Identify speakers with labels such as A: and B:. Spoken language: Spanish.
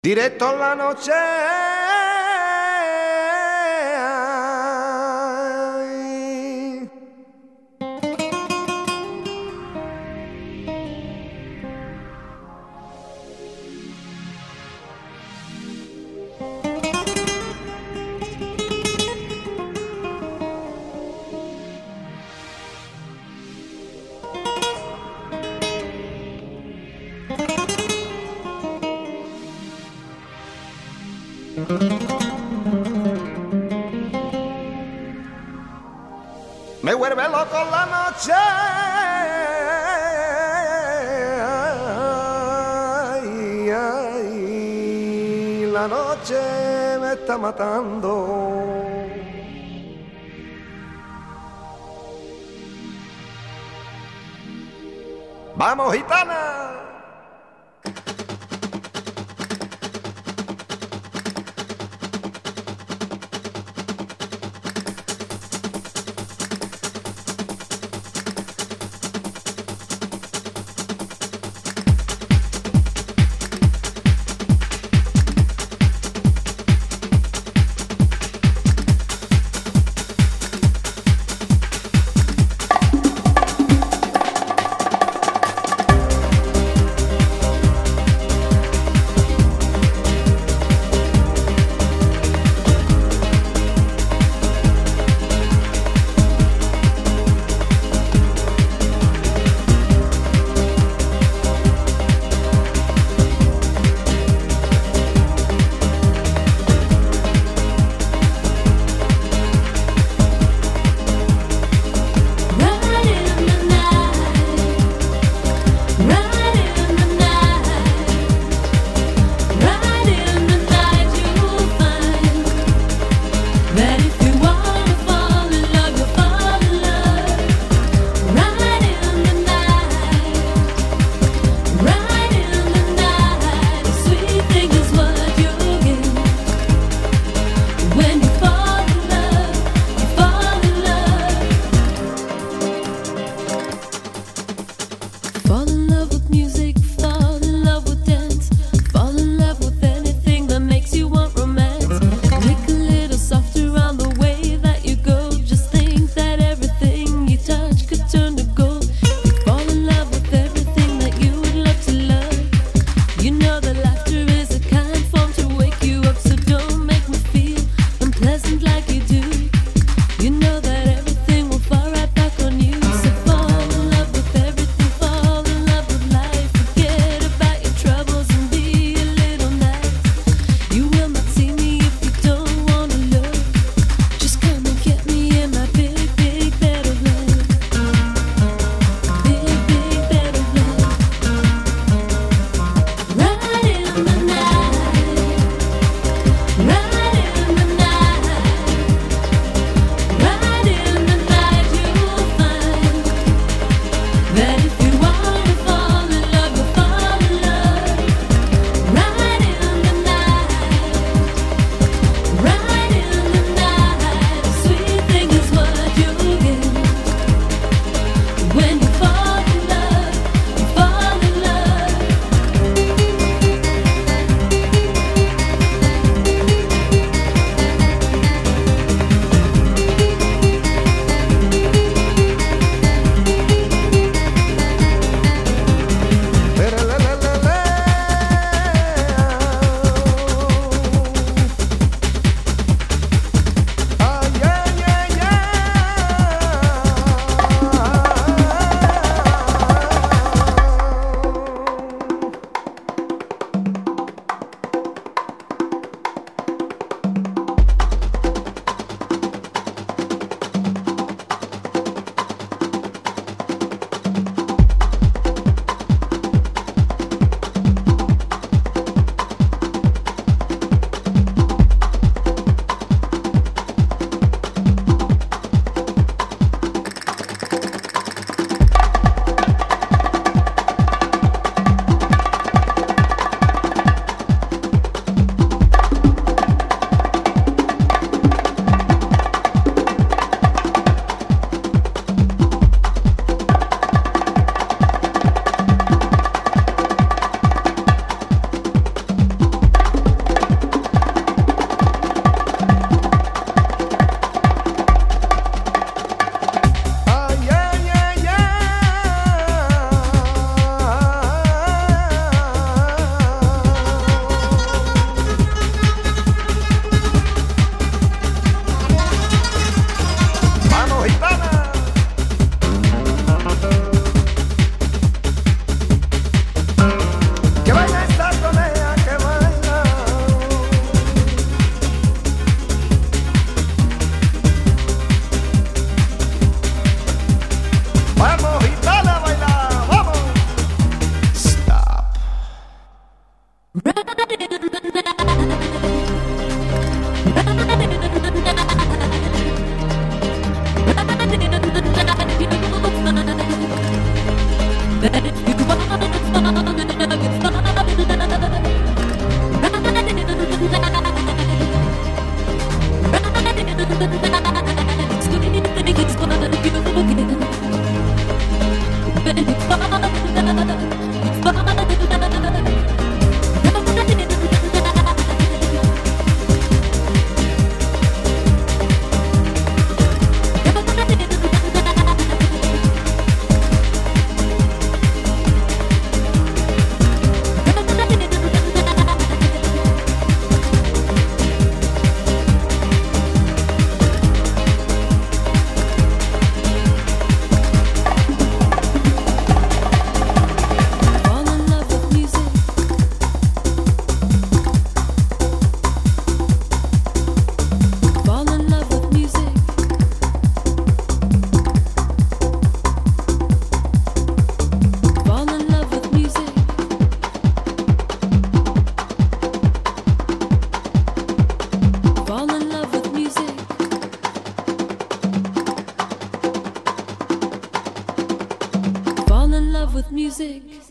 A: diretto alla noce. Me vuelve loco la noche. La noche me está matando. Vamos, gitana.
B: Music.